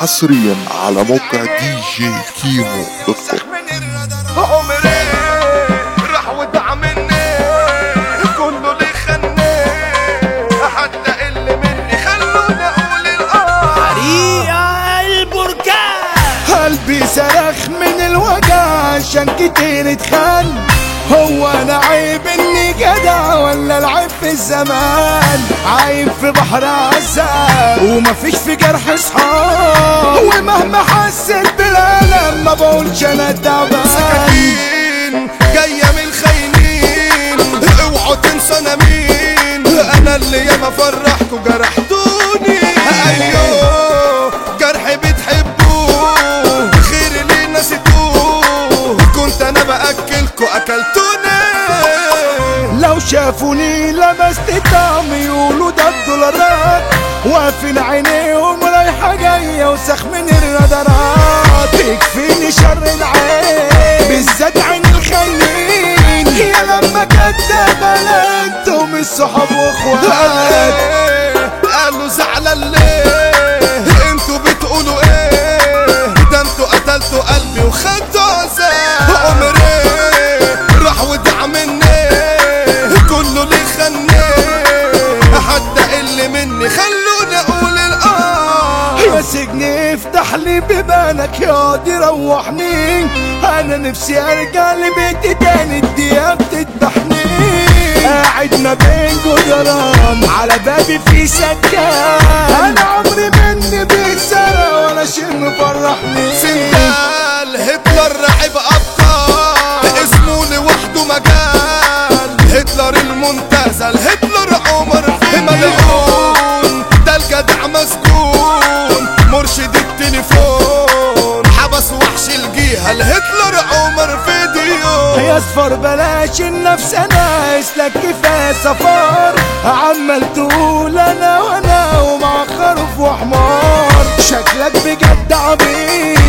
حصريا على موقع دي جي كيمو dot com راح كله حتى اللي مني خلوني أقول البركان قلبي صرخ من الوجع عشان كتير اتخان هو أنا الزمان عيب في بحر عذاب ومفيش في جرح صحاب ومهما حسيت بالألم ما بقولش أنا تعبان. سكاكين جاية من الخاينين اوعوا تنسوا أنا مين. أنا اللي ياما فرحكوا جرحتوني أيوه جرح بتحبوه. اللي كنت أنا بأكلكوا شافوني لمست طعم يقولوا ده الدولارات واقفين عينيهم رايحة جاية وسخ من الرادارات يكفيني شر العين بالذات عين الخاينين. يا لما كدابة أنتم الصحاب واخوات. قالوا زعلان ليه؟ أنتوا بتقولوا إيه؟ ده أنتوا قتلتوا قلبي وخدتوا عذاب خلوني أقول الاه يا سجن افتح لي بيبانك يا دي روحني. أنا نفسي أرجع لبيتي تاني الدنيا بتذبحني قاعد ما بين جدران على بابي في سكان. أنا عمري مني بيتسرق ولا شيء مفرحني. سندال هتلر رعب أبطال. اسمه لوحده مجال. هتلر المنتزه مرشد التليفون. حبس وحش الجيهة الهتلر عمر في ديون. يا أصفر بلاش النفس أنا اسلك كفاية سفر عمال تقول أنا وأنا ومع خروف وحمار شكلك بجد عبيط.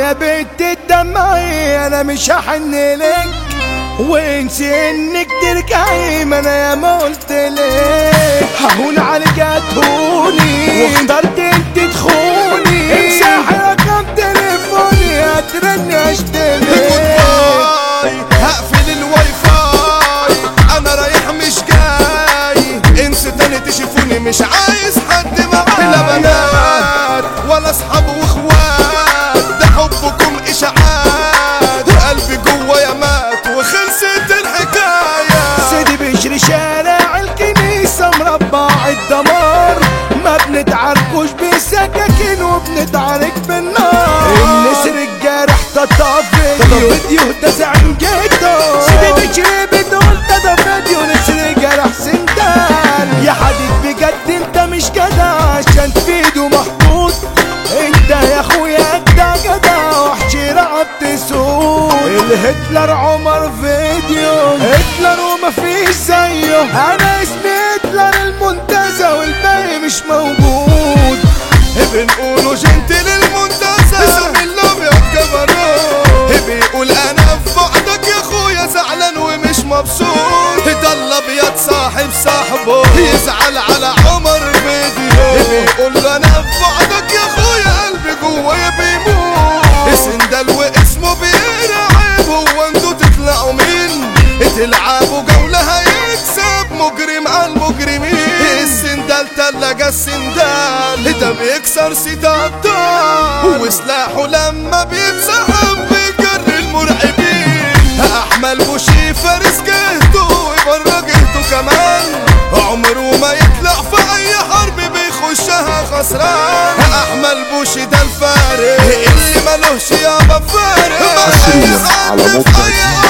يا بنت تدمعي أنا مش هحن لك. وانسي إنك ترجعي ما أنا يا ما قلت لك. هون عليك هتهوني واخترت أنت تخوني. امسحي رقم تليفوني هترني bye هقفل الواي فاي أنا رايح مش جاي انسوا تاني تشوفوني مش عايز. مربع الدمار. ما بنتعاركوش بسكاكين وبنتعارك بالنار. النسر الجارح تطا فيديو. فيديو. زعيم جدا سيدي بشري بتقول ده فيديو. نسر جارح سندان يا حبيب بجد انت مش جدع عشان فيديو محطوط انت يا اخويا اجدع جدع. وحشي رعبت سوق الهتلر عمر بنقولوا جنتل المنتزه اسم الابيض كبروت بيقول أنا في بعدك يا أخويا زعلان ومش مبسوط. ده الابيض صاحب صاحبه. يزعل على عمر فيديو. بيقول أنا في بعدك يا أخويا قلبي جوايا بيموت. سندال واسمه بيرعب. هو أنتوا تطلعوا مين؟ تلعبوا جولة هيكسب مجرم على المجرمين السندال تلاجة السندال ده بيكسر سيد ابطال وسلاحه لما بيتسحب بيجر المرعبين. أحمل بوشي فارس جهته ويبرى جهته كمان. عمره ما يطلع في أي حرب بيخشها خسران. أحمل بوشي ده الفارس اللي ملوش يابا فارس حصرياً على موقع في أحمل